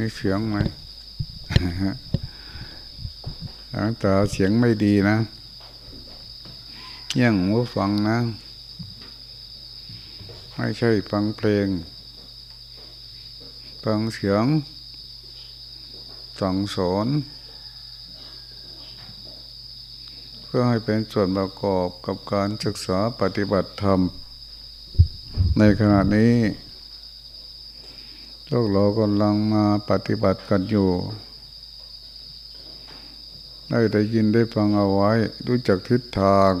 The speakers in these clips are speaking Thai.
มีเสียงไหมแต่เสียงไม่ดีนะยังหูฟังนะ ไม่ใช่ฟังเพลง ฟังเสียงสั่งสอนเพื่อให้เป็นส่วนประกอบกับการศึกษาปฏิบัติธรรม ในขณะนี้ โลกเรากำลังมาปฏิบัติกันอยู่ ได้ได้ยินได้ฟังเอาไว้ รู้จักทิศทาง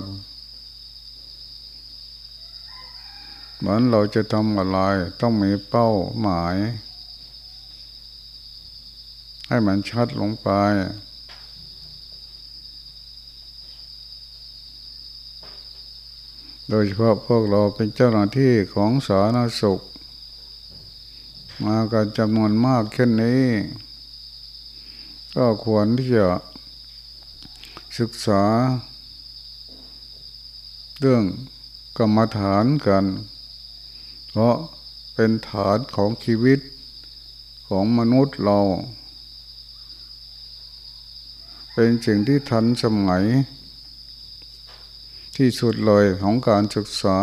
เหมือนเราจะทำอะไร ต้องมีเป้าหมาย ให้มันชัดลงไปโดยเฉพาะพวกเราเป็นเจ้าหน้าที่ของสาธารณสุข มากันจำนวนมากเช่นนี้ ก็ควรที่จะศึกษา เรื่องกรรมฐานกัน เพราะเป็นฐานของชีวิตของมนุษย์เรา เป็นสิ่งที่ทันสมัย ที่สุดเลยของการศึกษา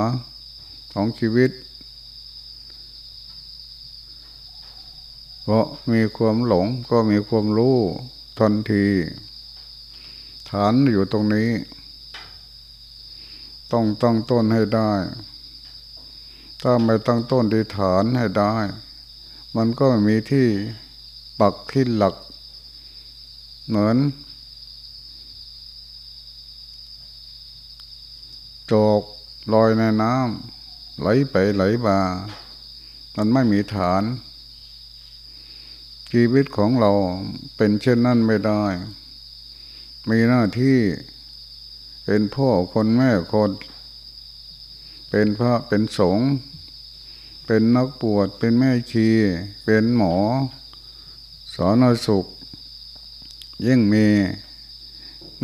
ของชีวิต เพราะมีความหลงก็มีความรู้ทันที ฐานอยู่ตรงนี้ ต้องตั้งต้นให้ได้ ถ้าไม่ตั้งต้นดีฐานให้ได้ มันก็มีที่ปักที่หลัก เหมือนจกลอยในน้ำไหลไปไหลมา มันไม่มีฐาน ชีวิตของเราเป็นเช่นนั้นไม่ได้ มีหน้าที่เป็นพ่อคนแม่คน เป็นพระเป็นสงฆ์เป็นนักปวดเป็นแม่ชี เป็นหมอ สอนสุข ยิ่งมี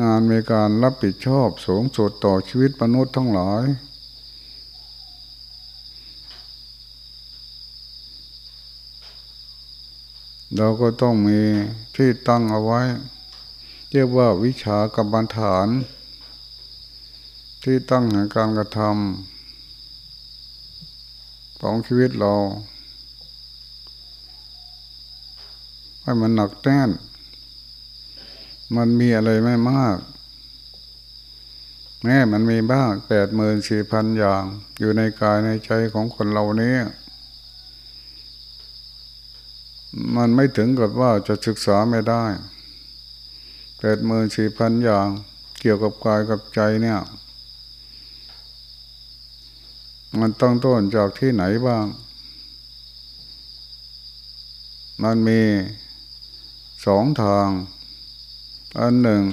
งานมีการรับผิดชอบสูงสุดต่อชีวิตมนุษย์ทั้งหลาย เราก็ต้องมีที่ตั้งเอาไว้ เรียกว่าวิชากรรมฐาน ที่ตั้งแห่งการกระทำของชีวิตเราให้มันหนักแน่น มันมีอะไรไม่มาก แม้มันมีบ้างแปดหมื่นสี่พันอย่าง อยู่ในกายในใจของคนเรานี้ มันไม่ถึงกับว่าจะศึกษาไม่ได้แปดหมื่นสี่พันอย่างเกี่ยวกับกายกับใจเนี่ย มันต้องต้นจากที่ไหนบ้าง มันมีสองทาง อันหนึ่ง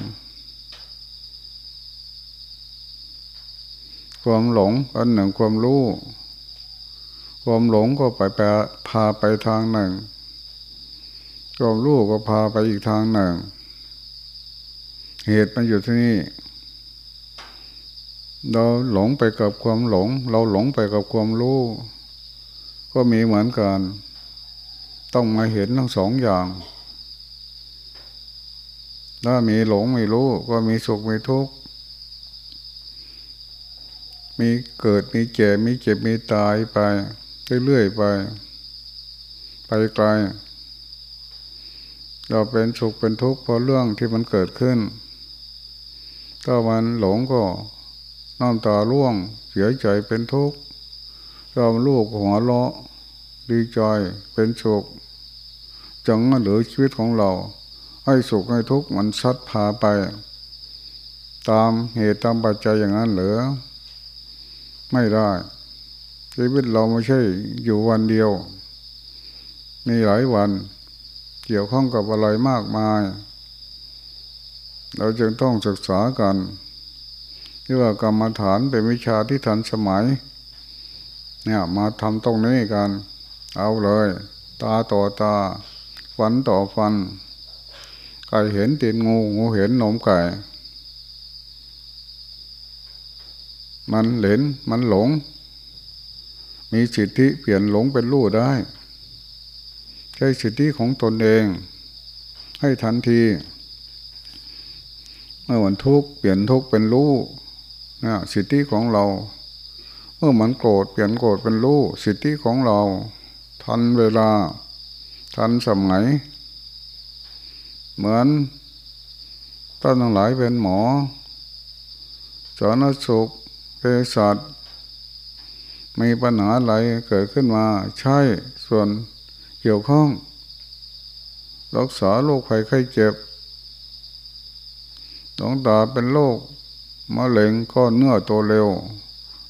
ความหลง อันหนึ่งความรู้ ความหลงก็ไปแปพาไปทางหนึ่ง ความรู้ก็พาไปอีกทางหนึ่ง เหตุมันอยู่ที่นี่ เราหลงไปกับความหลง เราหลงไปกับความรู้ ก็มีเหมือนกัน ต้องมาเห็นทั้งสองอย่าง ถ้ามีหลงไม่รู้ ก็มีสุขมีทุกข์ มีเกิดมีเจ็บมีเจ็บมีตายไปเรื่อยๆไป ไปไกล เราเป็นสุขเป็นทุกข์เพราะเรื่องที่มันเกิดขึ้น ถ้ามันหลงก็น้ำตาร่วงเสียใจเป็นทุกข์เราลูกหัวเราะดีใจเป็นสุขจังเหลือชีวิตของเรา ให้สุขให้ทุกข์มันซัดพาไป ตามเหตุตามปัจจัยอย่างนั้นเหลือไม่ได้ชีวิตเราไม่ใช่อยู่วันเดียว มีหลายวัน เกี่ยวข้องกับอะไรมากมาย เราจึงต้องศึกษากันที่ว่ากรรมฐานเป็นวิชาที่ทันสมัย เนี่ยมาทำตรงนี้กัน เอาเลย ตาต่อตา ฟันต่อฟัน ไก่เห็นตีนงู งูเห็นหนมไก่ มันเหลนมันหลง มีสิทธิเปลี่ยนหลงเป็นรู้ได้ ใช้สิทธิของตนเอง ให้ทันทีเมื่อวันทุกข์เปลี่ยนทุกข์เป็นรู้นะสิทธิของเรา เมื่อมันโกรธเปลี่ยนโกรธเป็นรู้สิทธิของเรา ทันเวลา ทันสมัย เหมือนต้นทั้งหลายเป็นหมอสาธารณสุขเภสัชมีปัญหาอะไรเกิดขึ้นมาใช่ส่วน กี่ยวข้อง รักษาโรคภัยไข้เจ็บหลวงตาเป็นโรคมะเร็งก้อนเนื้อโตเร็ว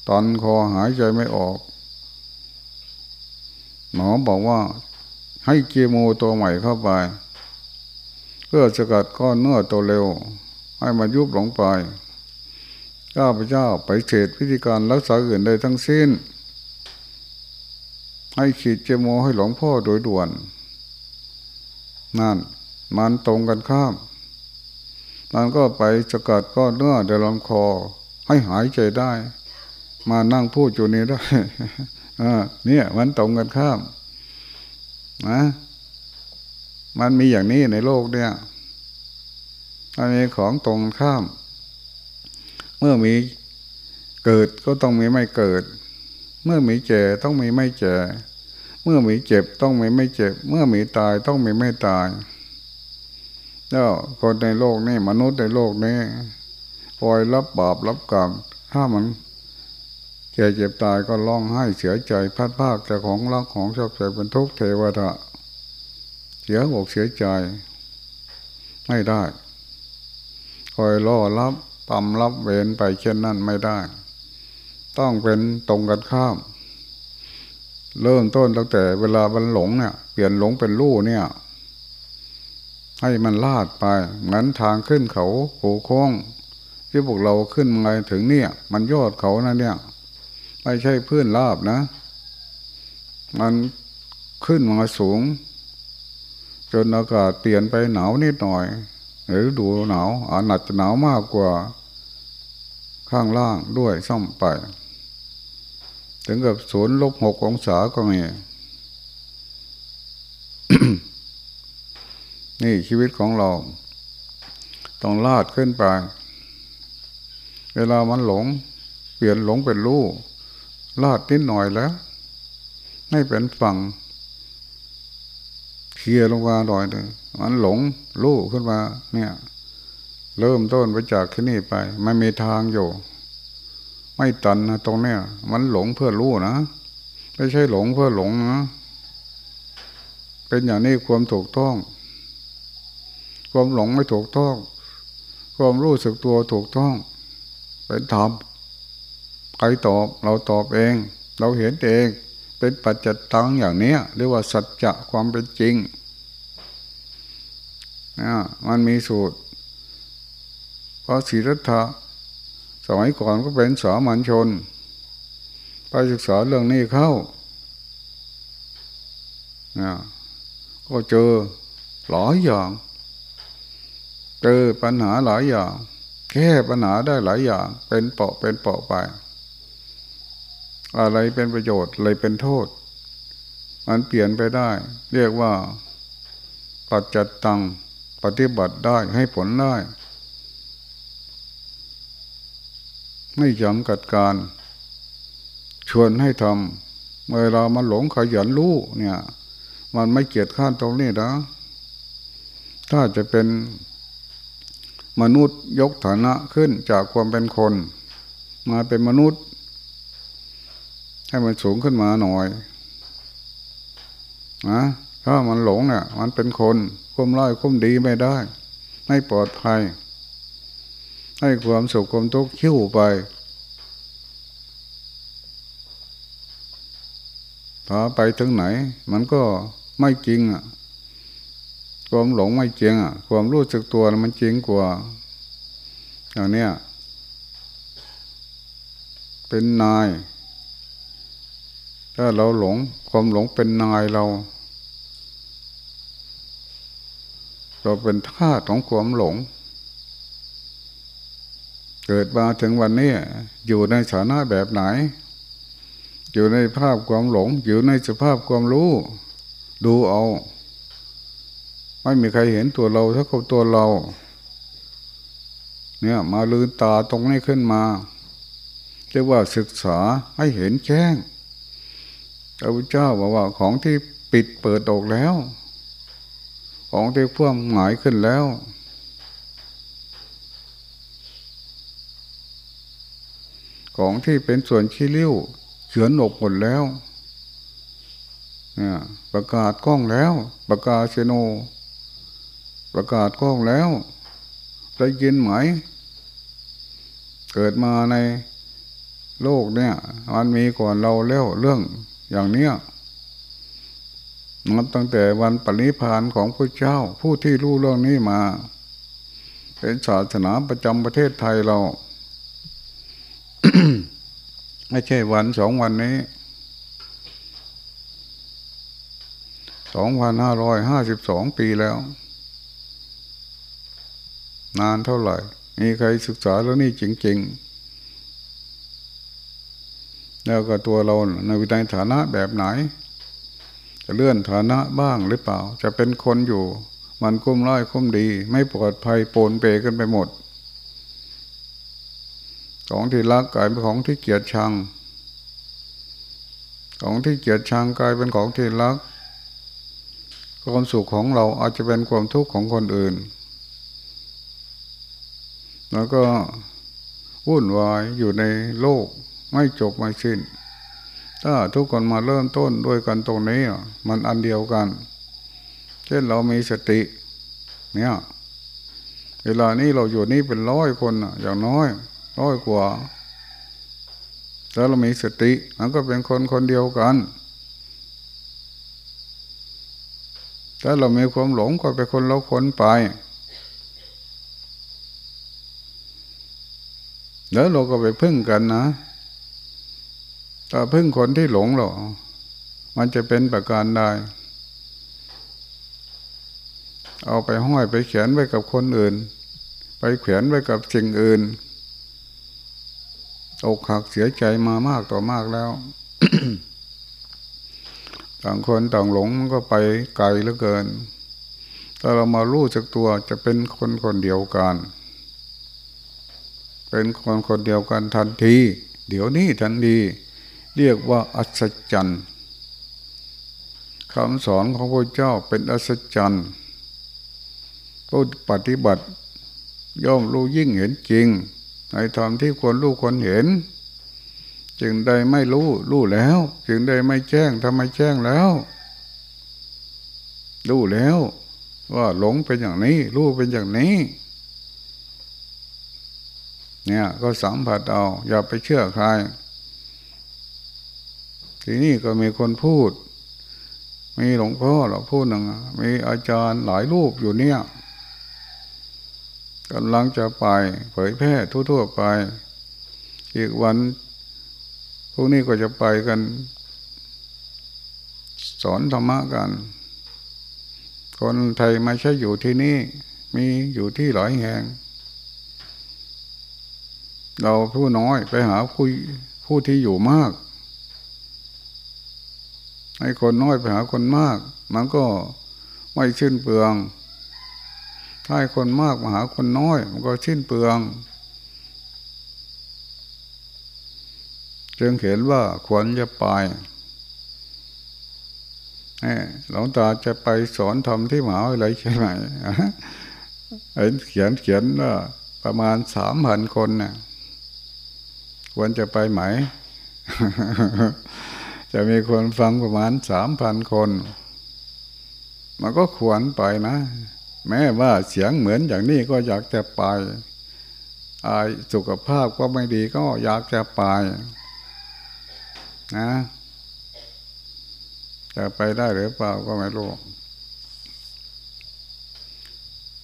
ตันคอหายใจไม่ออก หมอบอกว่าให้เกีโมตัวใหม่เข้าไป เพื่อสกัดก้อนเนื้อโตเร็ว ให้มันยุบลงไปข้าพเจ้าไปเสดพิธีการรักษาอื่นได้ทั้งสิ้น ให้ขีดเจโมให้หลวงพ่อโดยด่วน นั่น มันตรงกันข้ามมันก็ไปสกัดก้อนเนื้อในลำคอ ให้หายใจได้ มานั่งพูดอยู่นี้ได้เนี่ย มันตรงกันข้าม นะ มันมีอย่างนี้ในโลกเนี่ยอันนี้ของตรงข้าม เมื่อมีเกิดก็ต้องมีไม่เกิด เมื่อมีเจ็ต้องมีไม่เจ็ เมื่อมีเจ็บต้องมีไม่เจ็บ เมื่อมีตายต้องมีไม่ตาย แล้วคนในโลกนี้มนุษย์ในโลกนี้คอยรับบาปรับกรรมถ้ามันแก่เจ็บตายก็ร้องไห้เสียใจพัดภาคจากของรักของชอบใจเป็นทุกข์เทวดาเสียอกเสียใจ ไม่ได้คอยรอรับตามรับเวรไปเช่นนั้นไม่ได้ ต้องเป็นตรงกันข้าม เริ่มต้นตั้งแต่เวลามันหลงเนี่ยเปลี่ยนหลงเป็นรู้เนี่ย ให้มันลาดไปเหมือนทางขึ้นเขาโผโค้ง ที่พวกเราขึ้นมาถึงเนี่ย มันยอดเขานะเนี่ย ไม่ใช่พื้นลาบนะ มันขึ้นมาสูง จนอากาศเปลี่ยนไปหนาวนิดหน่อย หรือดูหนาวอาหนัจะหนาวมากกว่าข้างล่างด้วยซ่อมไป ถึงกับศูนย์ลบหกองศาก็มีนี่ชีวิตของเรา ต้องลาดขึ้นไป เวลามันหลง เปลี่ยนหลงเป็นรู้ลาดนิดหน่อยแล้วไม่เป็นฝั่งเคลียลงมาหน่อยหนึ่งมันหลงรู้ขึ้นมา เนี่ย เริ่มต้นไปจากที่นี่ไปไม่มีทางอยู่ ไม่ตันนะตรงเนี้ยมันหลงเพื่อรู้นะไม่ใช่หลงเพื่อหลงนะเป็นอย่างนี้ความถูกต้อง ความหลงไม่ถูกต้อง ความรู้สึกตัวถูกต้อง เป็นธรรมใครตอบเราตอบเอง เราเห็นเอง เป็นปัจจิตังอย่างนี้เรียกว่าสัจจะความเป็นจริงนะมันมีสูตรพระศรีรัตถะ สมัยก่อนก็เป็นสามัญชน ไปศึกษาเรื่องนี้เข้านะก็เจอหลายอย่าง เจอปัญหาหลายอย่าง แก้ปัญหาได้หลายอย่าง เป็นเปาะเป็นเปาะไป อะไรเป็นประโยชน์อะไรเป็นโทษ มันเปลี่ยนไปได้ เรียกว่าปัจจัตตังปฏิบัติได้ให้ผลได้ ไม่จำกัดการ ชวนให้ทำเมื่อเรามาหลงขยันรู้เนี่ย มันไม่เกียจข้านตรงนี้นะ ถ้าจะเป็นมนุษย์ยกฐานะขึ้นจากความเป็นคน มาเป็นมนุษย์ ให้มันสูงขึ้นมาหน่อยนะถ้ามันหลงเนี่ยมันเป็นคนคุ้มร้ายคุ้มดีไม่ได้ ไม่ปลอดภัย ให้ความสุขความทุกข์คิ้วไปพาไปถึงไหน มันก็ไม่จริงอะความหลงไม่จริงอะ ความรู้สึกตัวมันจริงกว่า อย่างเนี้ยเป็นนาย ถ้าเราหลง ความหลงเป็นนายเรา เราเป็นทาสของความหลง เกิดมาถึงวันนี้อยู่ในฐานะแบบไหน อยู่ในภาพความหลง อยู่ในสภาพความรู้ ดูเอา ไม่มีใครเห็นตัวเราเท่ากับตัวเรา เนี่ยมาลืนตาตรงนี้ขึ้นมาเรียกว่าศึกษาให้เห็นแจ้งพระพุทธเจ้าบอกว่าของที่ปิดเปิดออกแล้ว ของที่พ่วงหมายขึ้นแล้ว ของที่เป็นส่วนขี้ริ้วเฉือนออกหมดแล้วประกาศกล้องแล้ว ประกาศเชโน ประกาศกล้องแล้ว ได้ยินไหม เกิดมาในโลกเนี่ยมันมีก่อนเราแล้วเรื่องอย่างเนี้ยนับตั้งแต่วันปริพานของพระเจ้า ผู้ที่รู้เรื่องนี้มา เป็นศาสนาประจำประเทศไทยเรา ไม่ใช่วันสองวันนี้สองพันห้าร้อยห้าสิบสองปีแล้ว นานเท่าไหร่ มีใครศึกษาแล้วนี่จริง ๆ แล้วก็ตัวเราในวิญฐานะแบบไหน จะเลื่อนฐานะบ้างหรือเปล่า จะเป็นคนอยู่ มันคุ้มร้อยคุ้มดี ไม่ปลอดภัยโปนเปกันไปหมด ของที่รักกลายเป็นของที่เกียดชัง ของที่เกียดชังกลายเป็นของที่รัก ความสุขของเราอาจจะเป็นความทุกข์ของคนอื่น แล้วก็วุ่นวายอยู่ในโลกไม่จบไม่สิ้น ถ้าทุกคนมาเริ่มต้นด้วยกันตรงนี้มันอันเดียวกัน เช่นเรามีสติ เนี่ย เวลานี้เราอยู่นี่เป็นร้อยคนอย่างน้อย ร้อยกว่า แล้วเรามีสติมันก็เป็นคนคนเดียวกัน ถ้าเรามีความหลงก็ไปคนเราคนไป แล้วเราก็ไปพึ่งกันนะถ้าพึ่งคนที่หลงเรามันจะเป็นประการใดเอาไปห้อยไปเขียนไว้กับคนอื่น ไปเขียนไว้กับสิ่งอื่น อกหักเสียใจมามากต่อมากแล้ว ต่างคนต่างหลงมันก็ไปไกลเหลือเกิน ถ้าเรามารู้จักตัวจะเป็นคนคนเดียวกัน เป็นคนคนเดียวกันทันที เดี๋ยวนี้ทันที เรียกว่าอัศจรรย์คำสอนของพระเจ้าเป็นอัศจรรย์ผู้ปฏิบัติ ย่อมรู้ยิ่งเห็นจริง ในธรรมที่ควรรู้ควรเห็น จึงได้ไม่รู้รู้แล้ว จึงได้ไม่แจ้งทำไมแจ้งแล้วรู้แล้ว ว่าหลงเป็นอย่างนี้ รู้เป็นอย่างนี้ เนี่ยก็สัมผัสเอาอย่าไปเชื่อใคร ทีนี้ก็มีคนพูด มีหลวงพ่อหรอพูดหนึ่งมีอาจารย์หลายรูปอยู่เนี่ย กำลังจะไป เผยแพร่ทั่วๆไป อีกวันพวกนี้ก็จะไปกัน สอนธรรมะกัน คนไทยไม่ใช่อยู่ที่นี่ มีอยู่ที่หลายแห่ง เราผู้น้อยไปหาผู้ผู้ที่อยู่มาก ให้คนน้อยไปหาคนมาก มันก็ไม่ชิ้นเปลือง ถ้าให้คนมากมาหาคนน้อย มันก็ชิ้นเปลือง จึงเห็นว่าควรจะไปหลวงตาจะไปสอนทำที่หมหาวิทยาลัยใช่ไหมเห็นเขียนเขียนว่าประมาณสามพันคนนะ่ะควรจะไปไหม จะมีคนฟังประมาณสามพันคน มันก็ควรไปนะ แม้ว่าเสียงเหมือนอย่างนี้ก็อยากจะไปอสุขภาพก็ไม่ดีก็อยากจะไปนะจะไปได้หรือเปล่าก็ไม่รู้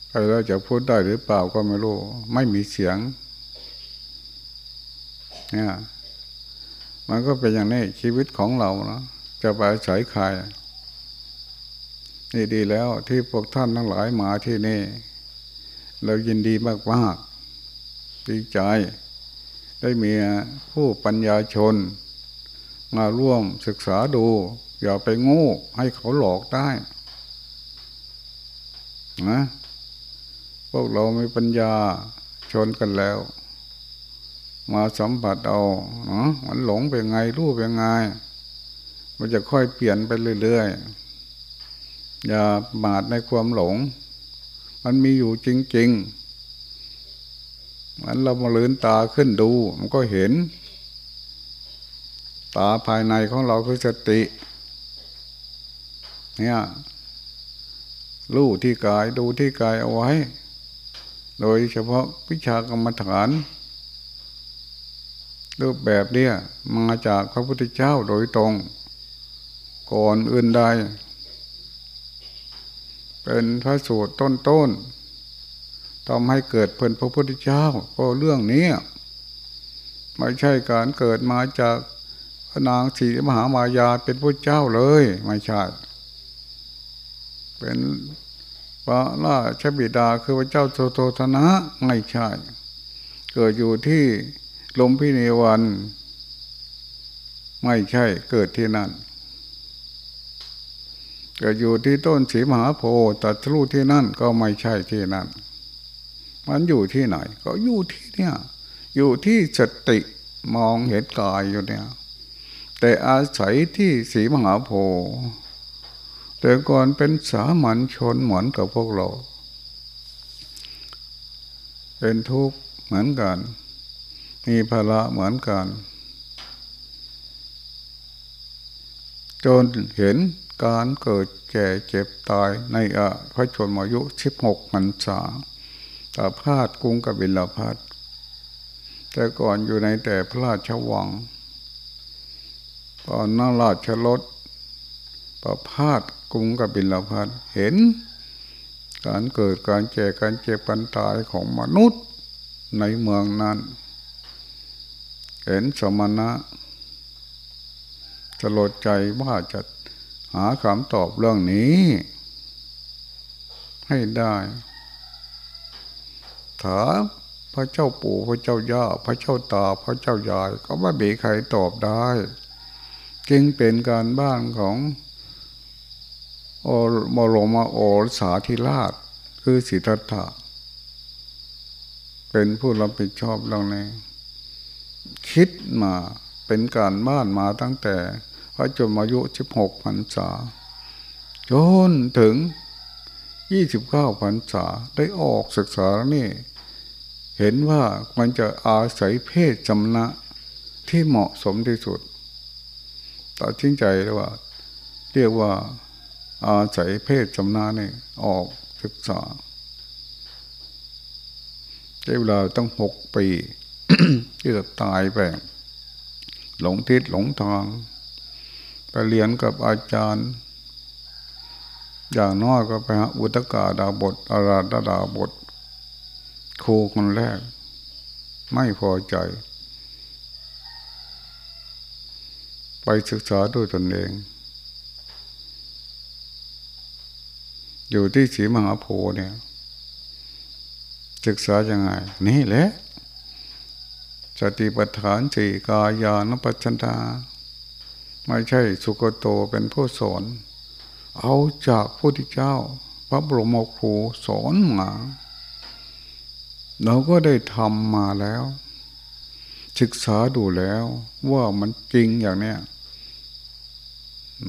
ไปแล้วจะพูดได้หรือเปล่าก็ไม่รู้ ไม่มีเสียงเนี่ยมันก็เป็นอย่างนี้ชีวิตของเรานะจะไปใช้ใคร นี่ดีแล้วที่พวกท่านทั้งหลายมาที่นี่ เรายินดีมากๆดีใจ ได้มีผู้ปัญญาชน มาร่วมศึกษาดู อย่าไปโง่ให้เขาหลอกได้นะพวกเรามีปัญญาชนกันแล้ว มาสัมผัสเอาเนาะมันหลงเป็นไงรู้เป็นไง มันจะค่อยเปลี่ยนไปเรื่อยๆ อย่าหมาดในความหลง มันมีอยู่จริงๆมันเรามาลืนตาขึ้นดู มันก็เห็น ตาภายในของเราคือสติ เนี่ยรู้ที่กายดูที่กายเอาไว้ โดยเฉพาะวิชากรรมฐานรูปแบบเนี้ยมาจากพระพุทธเจ้าโดยตรง ก่อนอื่นใด เป็นพระสูตรต้นๆทำให้เกิดเป็นพระพุทธเจ้าก็เรื่องนี้ไม่ใช่การเกิดมาจากพระนางสีมหามายาเป็นพระเจ้าเลย ไม่ใช่ เป็นพระราชบิดาคือพระเจ้าโสโตธนะไม่ใช่ เกิดอยู่ที่ลมพิเนวัน ไม่ใช่เกิดที่นั่น กิดอยู่ที่ต้นสีมหาโพธิ์ตัดสู้ที่นั่นก็ไม่ใช่ที่นั่น มันอยู่ที่ไหน ก็อยู่ที่เนี่ยอยู่ที่สติมองเห็นกายอยู่เนี่ย แต่อาศัยที่สีมหาโพธิ์แต่ก่อนเป็นสามัญชนเหมือนกับพวกเรา เป็นทุกข์เหมือนกัน มีภาระเหมือนกัน จนเห็น การเกิดแก่เจ็บตายในอะพระชนมายุสิบหกพรรษาตาพาดกรุงกบิลพัทแต่ก่อนอยู่ในแต่พระราชวัง ตอนนั่งราชรถประพาสกรุงกับบิลพัทเห็น การเกิดการแก่การเจ็บการตายของมนุษย์ในเมืองนั้น เห็นสมณะสลดใจว่าจะ หาคำตอบเรื่องนี้ ให้ได้ ถามพระเจ้าปู่พระเจ้าย่าพระเจ้าตาพระเจ้ายาย ก็ไม่มีใครตอบได้ จึงเป็นการบ้านของโอมรมาโอสาธิราช คือสิทธัตถะเป็นผู้รับผิดชอบเรื่องนี้คิดมาเป็นการบ้านมาตั้งแต่ พระจนอายุสิบหกพรรษา จนถึงยี่สิบเก้าพรรษาได้ออกศึกษานี่ เห็นว่ามันจะอาศัยเพศจำนะที่เหมาะสมที่สุดตัดสินใจแล้วว่า เรียกว่าอาศัยเพศจำนาเนี่ยออกศึกษาใช้เวลาต้องหกปีที่จะตายไปหลงทิศหลงทาง ไปเรียนกับอาจารย์ อย่างน้อยก็ไปหาอุตกาดาบทอาราดาดาบทครูคนแรก ไม่พอใจ ไปศึกษาด้วยตนเอง อยู่ที่สีมหาโพเนี่ย ศึกษายังไง นี่แหละสติปัฏฐานสี่กายานปัจจนา ไม่ใช่สุกโตเป็นผู้สอน เอาจากพระพุทธเจ้า พระบรมครูสอนมาเราก็ได้ทำมาแล้ว ศึกษาดูแล้วว่ามันจริงอย่างเนี้ย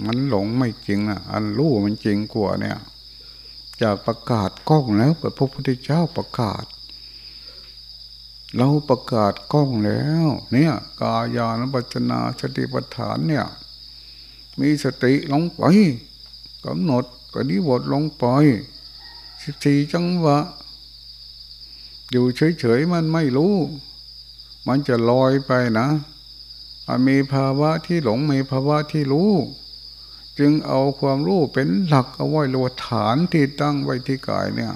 มันหลงไม่จริงอะอันรู้มันจริงกว่าเนี่ย จากประกาศกล้องแล้วพระพุทธเจ้าประกาศ เราประกาศกล้องแล้ว เนี่ย กายานปัจนาสติปัฏฐานเนี่ย มีสติลงไปกำหนดกนิบทลงไปสิบสี่จังหวะ อยู่เฉยๆมันไม่รู้ มันจะลอยไปนะมันมีภาวะที่หลงมีภาวะที่รู้ จึงเอาความรู้เป็นหลักเอาไว้รวฐานที่ตั้งไว้ที่กายเนี่ย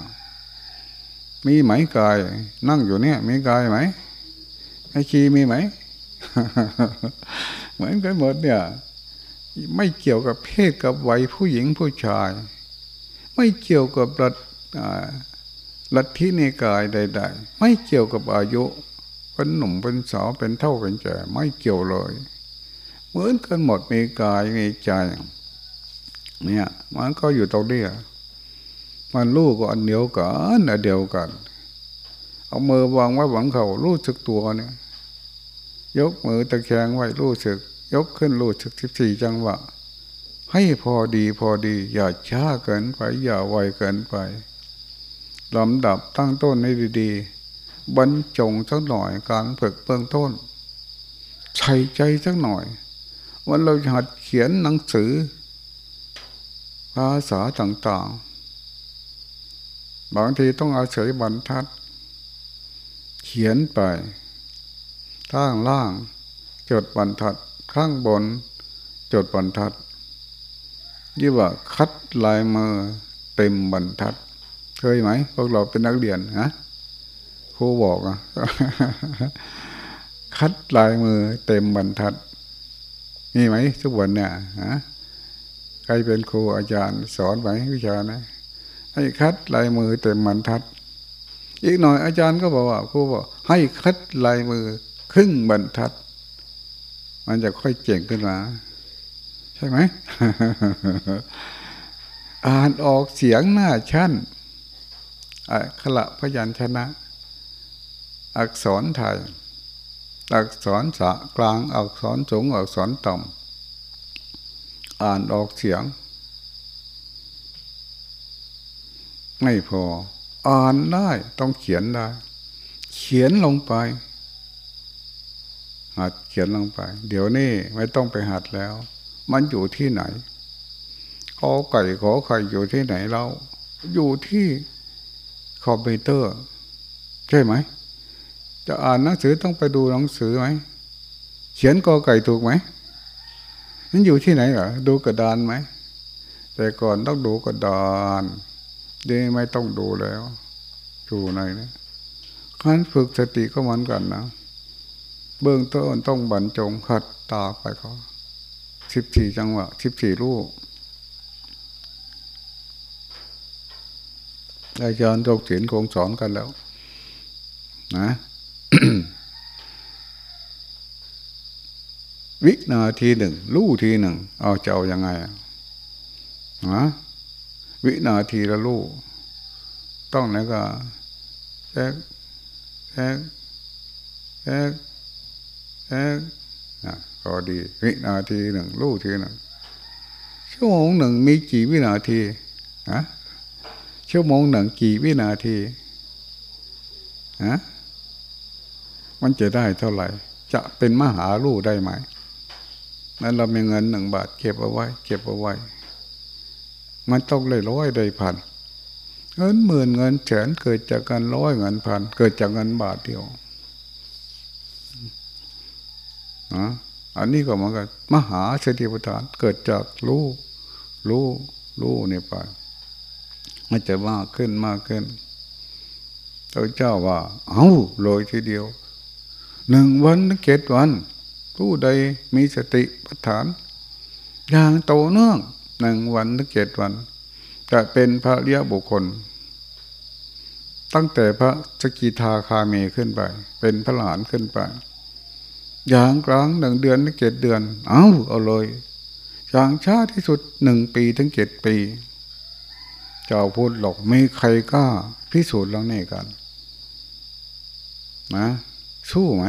มีไหมกาย นั่งอยู่เนี่ย มีกายไหมไอชีมีไหม เหมือนกันหมดเนี่ย ไม่เกี่ยวกับเพศกับวัยผู้หญิงผู้ชาย ไม่เกี่ยวกับรัฐลัทธิในกายใด ๆ ไม่เกี่ยวกับอายุเป็นหนุ่มเป็นสาวเป็นเท่าเป็นแก่ไม่เกี่ยวเลย เหมือนกันหมดมีกายมีใจ เนี่ย มันก็อยู่ตรงนี้มันรู้ก็อันเดียวกันอันเดียวกัน เอามือวางไว้หวังเขารู้สึกตัวเนี่ย ยกมือตะแคงไว้รู้สึก ยกขึ้นรู้สึกสิบสี่จังหวะ ให้พอดีพอดี อย่าช้าเกินไป อย่าไวเกินไปลำดับตั้งต้นให้ดีๆบรรจงสักหน่อยการฝึกเบื้องต้นใช้ใจสักหน่อยวันเราหัดเขียนหนังสือ ภาษาต่างๆ บางทีต้องอาศัยบรรทัด เขียนไปข้างล่าง จดบรรทัด ข้างบนจดบรรทัดยี่ว่าคัดลายมือเต็มบรรทัด เคยไหมพวกเราเป็นนักเรียนฮะครูบอกอะคัดลายมือเต็มบรรทัดมีไหมทุกวันเนี่ยฮะใครเป็นครูอาจารย์สอนไหมวิชานะ ให้คัดลายมือเต็มบรรทัด อีกหน่อยอาจารย์ก็บอกว่าครูบอกให้คัดลายมือครึ่งบรรทัด มันจะค่อยเจ๋งขึ้นมา ใช่ไหมอ่านออกเสียงหน้าชั้นอักขระพยัญชนะ อักษรไทย อักษรสะกลาง อักษรสูง อักษรต่ำอ่านออกเสียง ไม่พอ อ่านได้ต้องเขียนได้ เขียนลงไป หัดเขียนลงไป เดี๋ยวนี้ไม่ต้องไปหัดแล้ว มันอยู่ที่ไหนขอไก่ขอไข่อยู่ที่ไหนเรา อยู่ที่คอมพิวเตอร์ ใช่ไหม จะอ่านหนังสือต้องไปดูหนังสือไหมเขียนกอไก่ถูกไหมนั่นอยู่ที่ไหนเหรอดูกระดานไหมแต่ก่อนต้องดูกระดานเดี๋ยวไม่ต้องดูแล้วอยู่ไหนนะขั้นฝึกสติก็เหมือนกันนะ เบื้องต้นต้องบรรจงขัดตาไปเขาสิบสี่จังหวะสิบสี่รูปอาจารย์ตกศิลคงสอนกันแล้ว นะวินาทีหนึ่งลู่ทีหนึ่ง เอาจะเอาอยัางไงนะวินาทีละลู่ต้องไหนก็แอ๊กแอ๊กแอ๊ก แอ๊กนะก็ดีวินาทีหนึ่งลู่ทีหนึ่งชั่วโมงหนึ่งมีกี่วินาทีฮะชั่วโมงหนึ่งกี่วินาทีฮะมันจะได้เท่าไหร่ จะเป็นมหาลู่ได้ไหมนั้นเรามีเงินหนึ่งบาทเก็บเอาไว้ เก็บเอาไว้ มันต้องเลยร้อยได้พันเงินหมื่นเงินแสนเกิดจากการร้อยเงินพันเกิดจากเงินบาทเดียว นะอันนี้ก็เหมือนกันมหาสติปัฏฐานเกิดจากรู้รู้รู้เนี่ยไปมันจะมากขึ้นมากขึ้นพระเจ้าว่า เอาเลยทีเดียวหนึ่งวันเจ็ดวัน ผู้ใดมีสติปัฏฐาน อย่างโตเนื่องหนึ่งวันถึงเจ็ดวัน จะเป็นพระเรียบุคคล ตั้งแต่พระสกิทาคาเมขึ้นไป เป็นพระหลานขึ้นไป อย่างกลางหนึ่งเดือนถึงเจ็ดเดือน เอาเอาเลยอย่างช้าที่สุดหนึ่งปีถึงเจ็ดปีจ้าพูดหลอกไม่ใครกล้าพิสูจน์แล้วนี่กันนะสู้ไหม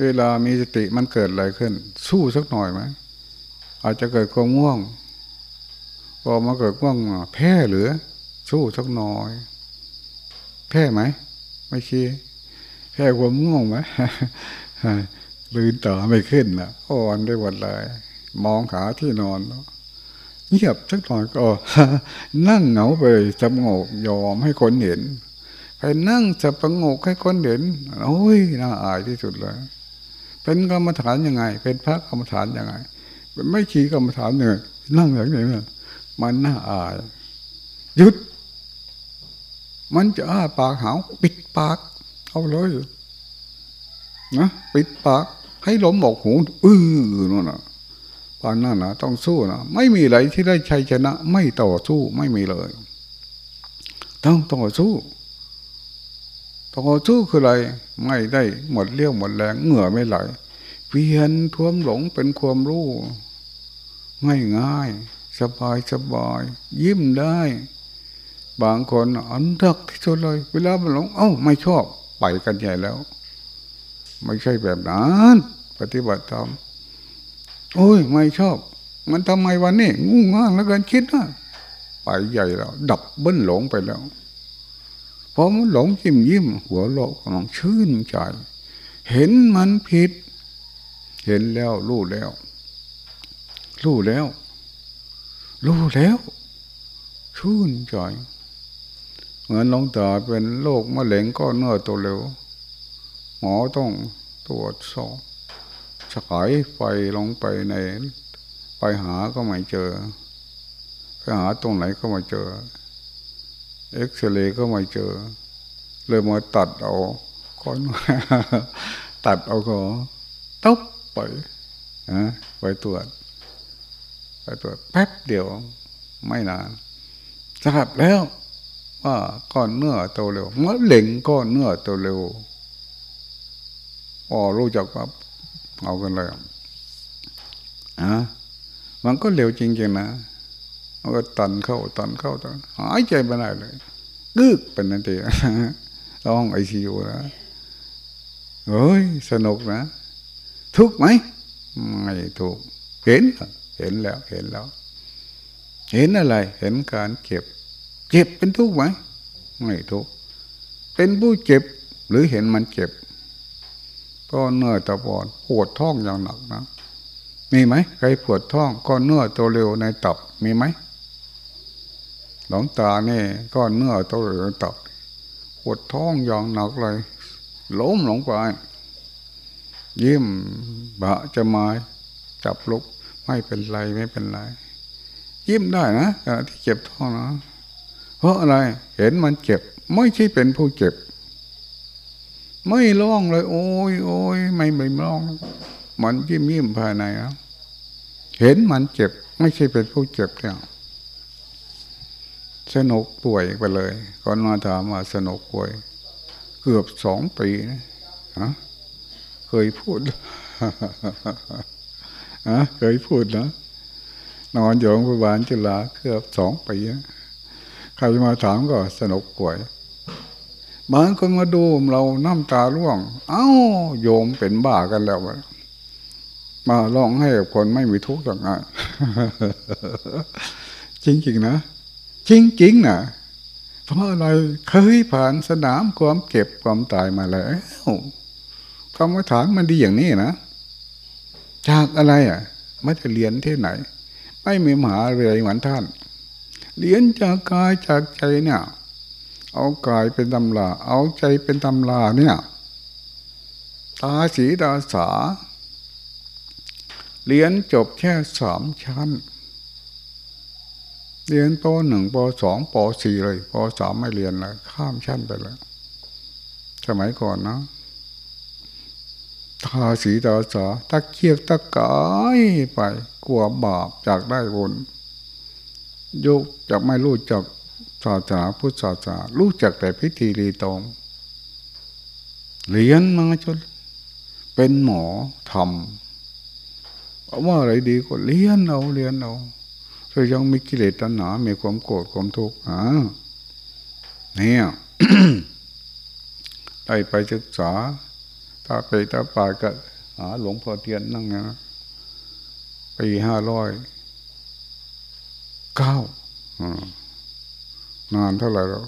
เวลามีสติมันเกิดอะไรขึ้น สู้สักหน่อยไหม อาจจะเกิดความง่วงพอมาเกิดง่วงแพ้หรือ สู้สักหน่อย แพ้ไหม ไม่ชี้ แพ้ความง่วงไหมลืนตาไม่ขึ้นนะอ่อนได้หมดเลย มองขาที่นอนเงียบสักหน่อยก็นั่งเหงาไปสงบยอมให้คนเห็นไปนั่งจะประงกให้คนเห็นโอ้ยน่าอายที่สุดเลย เป็นกรรมฐานยังไง เป็นพระกรรมฐานยังไง เป็นไม่ขี่กรรมฐานเนี่ยนั่งอย่างนี้เนี่ยมันน่าอายหยุด มันจะอ้าปากหาวปิดปาก เอาเลยนะปิดปาก ให้ลมออกหูอื้อนั่นนะปานนั่นนะต้องสู้นะไม่มีอะไรที่ได้ชัยชนะ ไม่ต่อสู้ไม่มีเลย ต้องต่อสู้ต่อสู้คืออะไร ไม่ได้หมดเลี้ยวหมดแรงเหงื่อไม่ไหลเพียนท่วมหลงเป็นความรู้ง่ายง่ายสบายสบาย ยิ้มได้ บางคนอันรักที่สุดเลย เวลามันหลง เอ้า ไม่ชอบ ไปกันใหญ่แล้ว ไม่ใช่แบบนั้นปฏิบัติธรรมโอ้ยไม่ชอบ มันทำไมวันนี้งูง่างแล้วกันคิดนะไปใหญ่แล้ว ดับเบิ้ลหลงไปแล้วพอมันหลงยิ้มยิ้มหัวโลกกำลังชื่นใจ เห็นมันผิด เห็นแล้วรู้แล้ว รู้แล้ว รู้แล้ว ชื่นใจ เหมือนลงตาเป็นโรคมะเร็งก็เนื้อตัวเร็ว หมอต้องตรวจสอบฉายไฟลงไปใน ไปหาก็ไม่เจอ ไปหาตรงไหนก็ไม่เจอ เอ็กซเรย์ก็ไม่เจอ เลยมาตัดเอาก้อนตัดเอาก็ตบไปนะไปตรวจไปตรวจแป๊บเดียว ไม่นานทราบแล้ว ว่าก้อนเนื้อโตเร็วมะเร็งก้อนเนื้อโตเร็วอ๋อรู้จักว่าเอากันเลยอะมันก็เร็วจริงๆนะมันก็ตันเข้าตันเข้าตันหายใจไม่ได้เลยกึกเป็นนาทีร้องไอซียูนะเฮ้ยสนุกนะ ทุกไหมไม่ถูกเห็น เห็นแล้วเห็นแล้ว เห็นอะไร เห็นการเจ็บ เจ็บเป็นทุกข์ไหมไม่ทุกข์เป็นผู้เจ็บหรือเห็นมันเจ็บก็เนื้อตะบอดปวดท้องอย่างหนักนะมีไหมใครปวดท้องก็เนื้อตัวเร็วในตับมีไหมหลงตาเนี่ยก็เนื้อตัวเร็วในตับปวดท้องอย่างหนักเลยล้มหลงไปยิ้มบะจะมาจับลุกไม่เป็นไรไม่เป็นไร ยิ้มได้นะที่เจ็บท้องนะ เพราะอะไรเห็นมันเจ็บ ไม่ใช่เป็นผู้เจ็บ ไม่ร้องเลย โอ้ยโอ้ยไม่ไม่ร้อง มันยิ้มยิ้มภายในเห็นมันเจ็บ ไม่ใช่เป็นผู้เจ็บเนี่ยสนุกป่วยไปเลยก่อนมาถามว่าสนุกป่วย เกือบสองปีนะฮะเคยพูดอะเคยพูดนะนอนอยู่โรงพยาบาลจุฬาเกือบสองปีใค รมาถามก็สนุกป่วยบางคนมาดูเราน้ำตาร่วง เอ้า โยมเป็นบ้ากันแล้ว มาร้องให้กับคนไม่มีทุกข์อย่างนั้นจริงนะจริงๆนะเพราะอะไรเคยผ่านสนามความเก็บความตายมาแล้วคำว่าฐานมันดีอย่างนี้นะจากอะไรอะไม่จะเรียนที่ไหน ไม่มีมหาเรียนเหมือนท่าน เรียนจากกายจากใจเนี่ย เอากายเป็นตำราเอาใจเป็นตำราเนี่ย ตาสีตาสาเรียนจบแค่สามชั้น เรียนปหนึ่งปสองปสี่เลยปสามไม่เรียนเลยข้ามชั้นไปเลยสมัยก่อนนะทาสีตาสาตะเคียกตะกายไปกลัวบาปจากได้บน ยกจะไม่รู้จักศาสนาพุทธศาสนารู้จักแต่พิธีรีตองเรียนมาจนเป็นหมอทำเอาว่าอะไรดีก็เรียนเอาเรียนเอาถ้ายังมีกิเลสตัณหา มีความโกรธความทุกข์อ่าเนี่ยได้ไปศึกษา ถ้าไปตาป่าก็หาหลวงพ่อเทียนนั่งนะปีห้าร้อย เก้านานเท่าไหร่แล้ว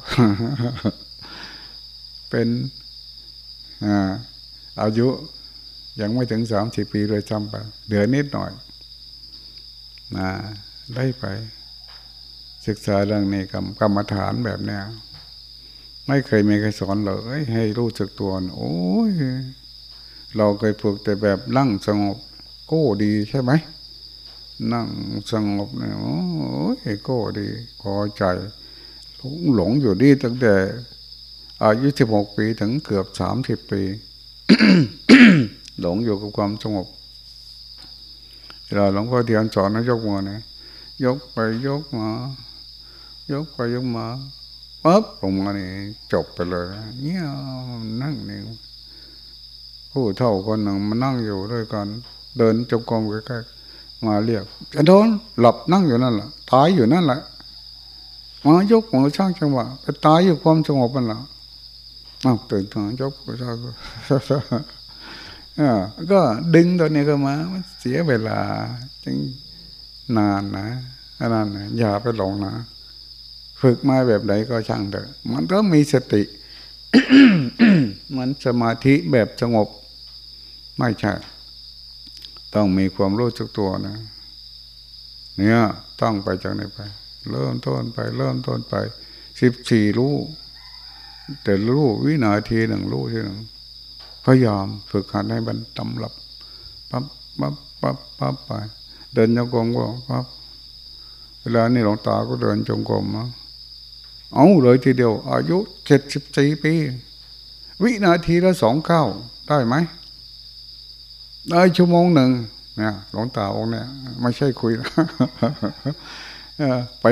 เป็นอายุยังไม่ถึงสามสิบปีเลยจำไปเดือนนิดหน่อยนะได้ไป ศึกษาเรื่องนี้กรรมกรรมฐานแบบเนี้ยไม่เคยมีใครสอนเลยให้รู้จักตัวโอ้ยเราเคยฝึกแต่แบบนั่งสงบ โก้ดีใช่ไหม นั่งสงบเนี่ยโอ้ยก้ดีพอใจ หลงหลงอยู่ดีตั้งแต่ อายุสิบหกปีถึงเกือบสามสิบปี หลงอยู่กับความสงบเราหลวงพ่อเทียนสอนนะยกมือเนี่ยยกไปยกมา ยกไปยกมาปั๊บลงมาเนี่ยจบไปเลยเนี่ยนั่งเนี่ยผู้เท่าคนหนึ่งมานั่งอยู่ด้วยกัน เดินจงกรมใกล้ๆ มาเรียกจะโดนหลับนั่งอยู่นั่นแหละตายอยู่นั่นแหละมายกมือช่างจังหวะไปตายอยู่ความสงบมันละอ้าวตื่นมายกมือช่างก็ดึงตัวนี้ก็มาเสียเวลาจึงนานนะอันนั้นอย่าไปหลงนะฝึกมาแบบไหนก็ช่างเถอะมันก็มีสติ มันสมาธิแบบสงบ ไม่ใช่ ต้องมีความรู้จักตัวนะ เนี่ยต้องไปจากไหนไป เริ่มต้นไป เริ่มต้นไปสิบสี่รู้แต่รู้วินาทีหนึ่งรู้ทีหนึ่งพยายามฝึกหัดให้มันตำรับปั๊บปั๊บปั๊บปั๊บไป เดินจงกรมก็ปั๊บเวลานี่หลวงตาก็เดินจงกรมมาเอาเลยทีเดียว อายุเจ็ดสิบสี่ปี วินาทีละสองเก้าได้ไหม ได้ชั่วโมงหนึ่งเนี่ยหลวงตาองค์เนี่ยไม่ใช่คุยนะไป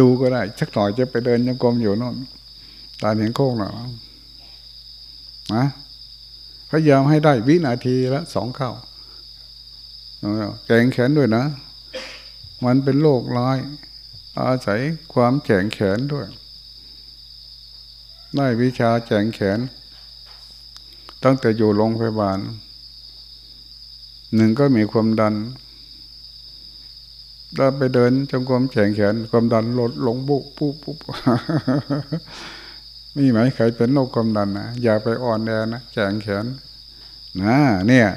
ดูก็ได้สักหน่อยจะไปเดินยังกรมอยู่นั่นตาเนียงโค้งหรอนะพยายามให้ได้วินาทีละสองเข้าแข่งแขนด้วยนะ มันเป็นโรคร้าย อาศัยความแข็งแขนด้วย ได้วิชาแข็งแขน ตั้งแต่อยู่โรงพยาบาล หนึ่งก็มีความดันถ้าไปเดินจงกรมแข็งแขนความดันลดลงบุปุ๊บปุ๊บมีไหมใครเป็นโรคความดันนะอย่าไปอ่อนแอนะแข็งแขนนะเนี่ย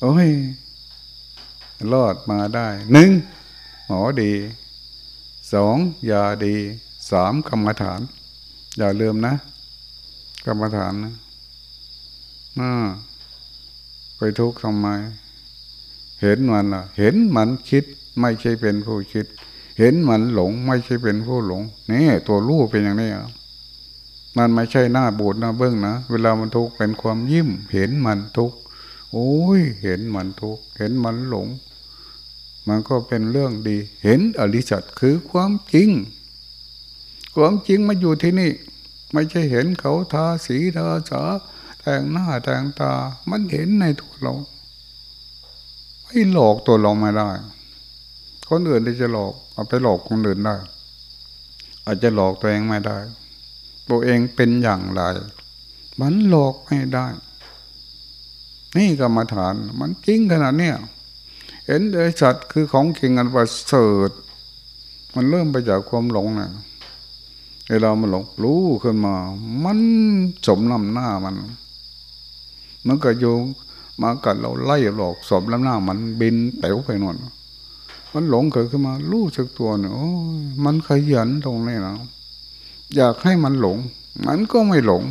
โอ้ย รอดมาได้หนึ่งหมอดีสองยาดีสามกรรมฐาน อย่าลืมนะ กรรมฐานนะอ่า ไปทุกข์ทำไม เห็นมันอะ เห็นมันคิดไม่ใช่เป็นผู้คิด เห็นมันหลงไม่ใช่เป็นผู้หลงนี่ตัวรู้เป็นอย่างนี้มันไม่ใช่หน้าบูดหน้าเบื้องนะเวลามันทุกข์เป็นความยิ้ม เห็นมันทุกข์โอ้ย เห็นมันทุกข์เห็นมันหลง มันก็เป็นเรื่องดี เห็นอริสัตคือความจริง ความจริงมาอยู่ที่นี่ ไม่ใช่เห็นเขาทาสีทาสา แต่งหน้าแต่งตา มันเห็นในตัวเรา ไม่หลอกตัวเราไม่ได้ คนอื่นที่จะหลอกเอาไปหลอกคนอื่นได้ อาจจะหลอกตัวเองไม่ได้ ตัวเองเป็นอย่างไร มันหลอกไม่ได้ นี่กรรมฐาน มันจริงขนาดเนี้ยเห็นไอ้สัตว์คือของเก่งอันประเสริฐมันเริ่มไปจากความหลงนะเวลามันหลงรู้ขึ้นมา มันสมลำหน้ามัน มันก็โยงมากัดเราไล่หลอกสมลำหน้ามันบินเต๋วไปนอนมันหลงเกิดขึ้นมารู้สึกตัวเนี่ยมันขยันตรงนี้นะอยากให้มันหลง มันก็ไม่หลง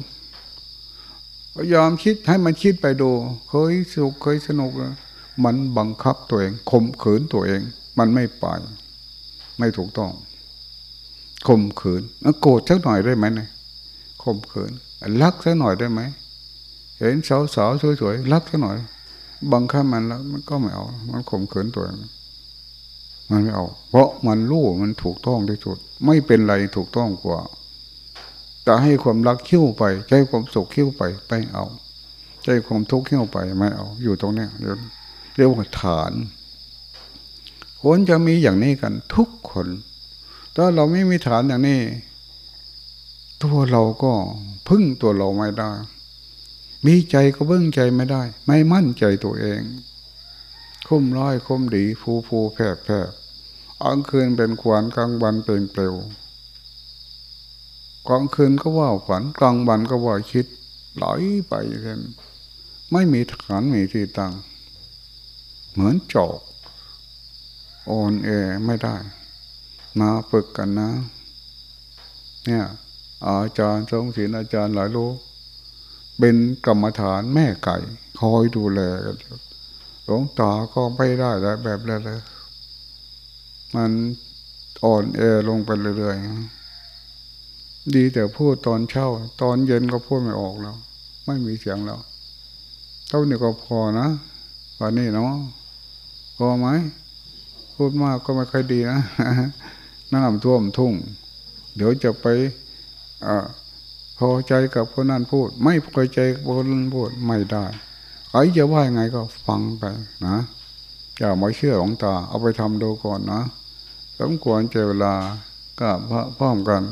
ยายามคิดให้มันคิดไปดู เคยสุขเคยสนุก มันบังคับตัวเองข่มขืนตัวเอง มันไม่ไป ไม่ถูกต้องข่มขืนโกรธสักหน่อยได้ไหมเนี่ยข่มขืนรักสักหน่อยได้ไหม เห็นสาวสาวสวยๆรักสักหน่อย บังคับมันแล้ว มันก็ไม่เอา มันข่มขืนตัวมันไม่เอา เพราะมันรู้มันถูกต้องที่สุด ไม่เป็นไรถูกต้องกว่าจะให้ความรักคิ้วไปใช้ความสุขคิ้วไปไปเอาใช้ความทุกข์คิ้วไปไม่เอา อยู่ตรงนี้เรียกเรียกว่าฐานคนจะมีอย่างนี้กันทุกคน ถ้าเราไม่มีฐานอย่างนี้ ตัวเราก็พึ่งตัวเราไม่ได้ มีใจก็เบิ้งใจไม่ได้ ไม่มั่นใจตัวเอง คุ้มร้อยคุ้มดีฟูฟูแผบแผบอังคืนเป็นขวานกลางวันเป็นเปลวกลางคืนก็ว่าฝันกลางวันก็ว่าคิดไหลไปเช่นไม่มีฐานมีที่ตั้ง เหมือนจอกอ่อนแอไม่ได้ มาฝึกกันนะ เนี่ย อาจารย์ทรงศิลอาจารย์หลายรู้ เป็นกรรมฐานแม่ไก่ คอยดูแลกันหลวงตาก็ไม่ได้แล้วแบบนั้นเลยมันอ่อนแอลงไปเรื่อยๆดีแต่พูดตอนเช้า ตอนเย็นก็พูดไม่ออกแล้ว ไม่มีเสียงแล้วเท่านี้ก็พอนะวันนี้เนาะพอไหมพูดมากก็ไม่ค่อยดีนะน้ำท่วมทุ่ง เดี๋ยวจะไปอ่า พอใจกับคนนั้นพูด ไม่พอใจกับคนนั้นพูดไม่ได้ใครจะว่ายังไงก็ฟังไปนะอย่ามาเชื่อหลงตา เอาไปทำดูก่อนนะสมควรเจเวลากับพร้อมกัน